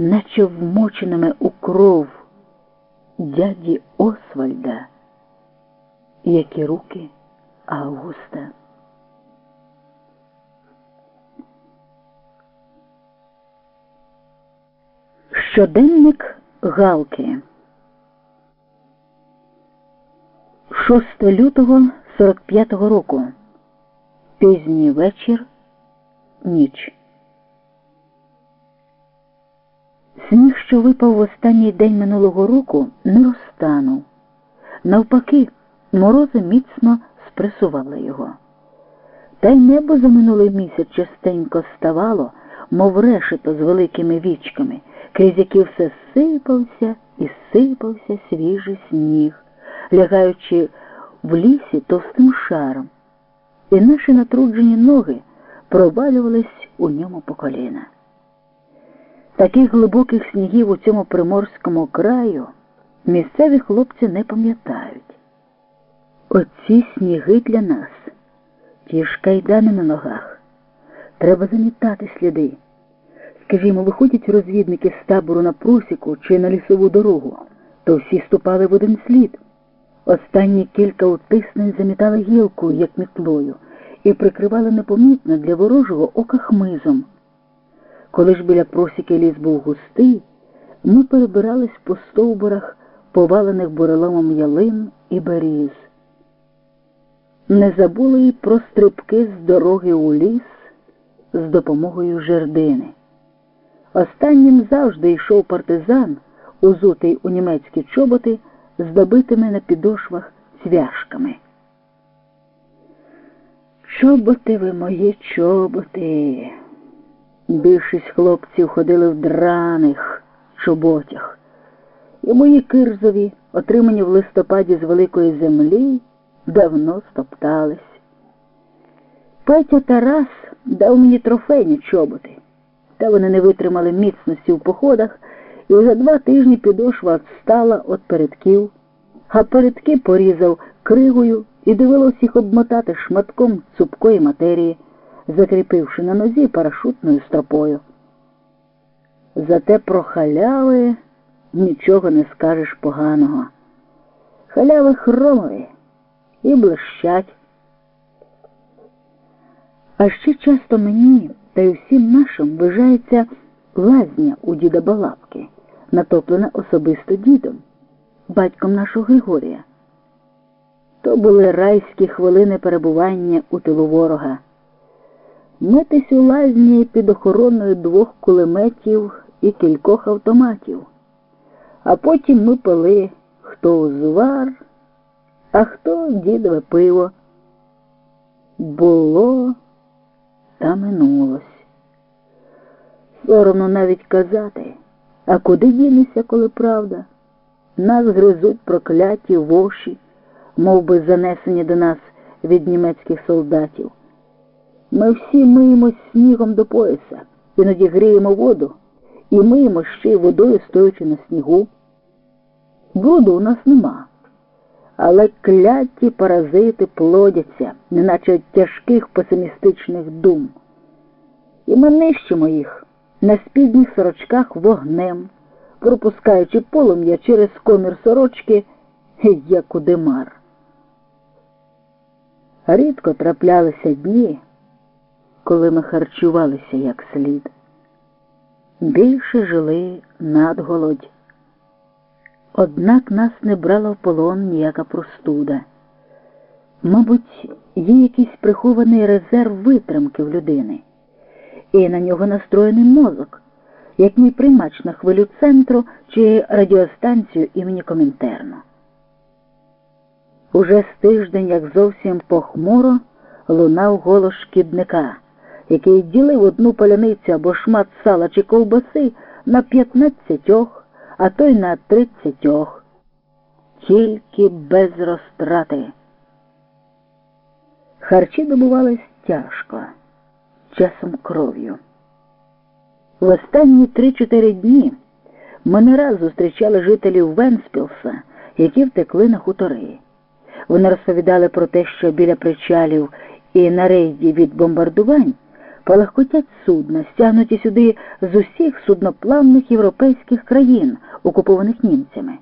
наче вмоченими у кров дяді Освальда, як і руки Августа. Щоденник Галки 6 лютого 45-го року. Пізній вечір, ніч. Сніг, що випав в останній день минулого року, не розтанув. Навпаки, морози міцно спресували його. Та й небо за минулий місяць частенько ставало, мов решето з великими вічками, крізь які все сипався і сипався свіжий сніг, лягаючи в лісі товстим шаром, і наші натруджені ноги провалювались у ньому по коліна. Таких глибоких снігів у цьому приморському краю місцеві хлопці не пам'ятають. Оці сніги для нас, ті ж кайдани на ногах. Треба замітати сліди. Скажімо, виходять розвідники з табору на просіку чи на лісову дорогу, то всі ступали в один слід. Останні кілька утиснень замітали гілку, як мітлою, і прикривали непомітно для ворожого ока хмизом. Коли ж біля просіки ліс був густий, ми перебирались по стовбурах, повалених буреломом ялин і беріз. Не забули й про стрибки з дороги у ліс з допомогою жердини. Останнім завжди йшов партизан, узутий у німецькі чоботи з добитими на підошвах цвяшками. Чоботи ви мої чоботи. Більшість хлопців ходили в драних чоботях, і мої кирзові, отримані в листопаді з великої землі, давно стоптались. Петя Тарас дав мені трофейні чоботи, та вони не витримали міцності в походах, і вже два тижні підошва відстала від передків, а передки порізав кригою і довелось їх обмотати шматком цупкої матерії закріпивши на нозі парашутною стропою. Зате про халяви нічого не скажеш поганого. Халяви хромові і блищать. А ще часто мені та й усім нашим вважається лазня у діда Балапки, натоплена особисто дідом, батьком нашого Григорія. То були райські хвилини перебування у тилу ворога митись у лазні під охороною двох кулеметів і кількох автоматів. А потім ми пили хто узвар, а хто дідове пиво. Було та минулось. Соромно навіть казати, а куди дінеться, коли правда? Нас гризуть прокляті воші, мов би занесені до нас від німецьких солдатів. Ми всі миємось снігом до пояса, іноді гріємо воду і миємо ще й водою, стоячи на снігу. Бруду у нас нема, але кляті паразити плодяться, неначе тяжких песимістичних дум. І ми нищимо їх на спідніх сорочках вогнем, пропускаючи полум'я через комір сорочки, як у димар. Рідко траплялися дні коли ми харчувалися як слід. Більше жили надголодь. Однак нас не брала в полон ніяка простуда. Мабуть, є якийсь прихований резерв витримки в людини, і на нього настроєний мозок, як мій приймач на хвилю центру чи радіостанцію імені Комінтерно. Уже з тиждень, як зовсім похмуро, лунав голос шкідника який ділив одну паляницю або шмат сала чи ковбаси на п'ятнадцятьох, а то й на тридцятьох. Тільки без розтрати. Харчі добувались тяжко, часом кров'ю. В останні три-чотири дні ми не раз зустрічали жителів Венспілса, які втекли на хутори. Вони розповідали про те, що біля причалів і на рейді від бомбардувань Палахкотять судна, стягнуті сюди з усіх судноплавних європейських країн, окупованих німцями.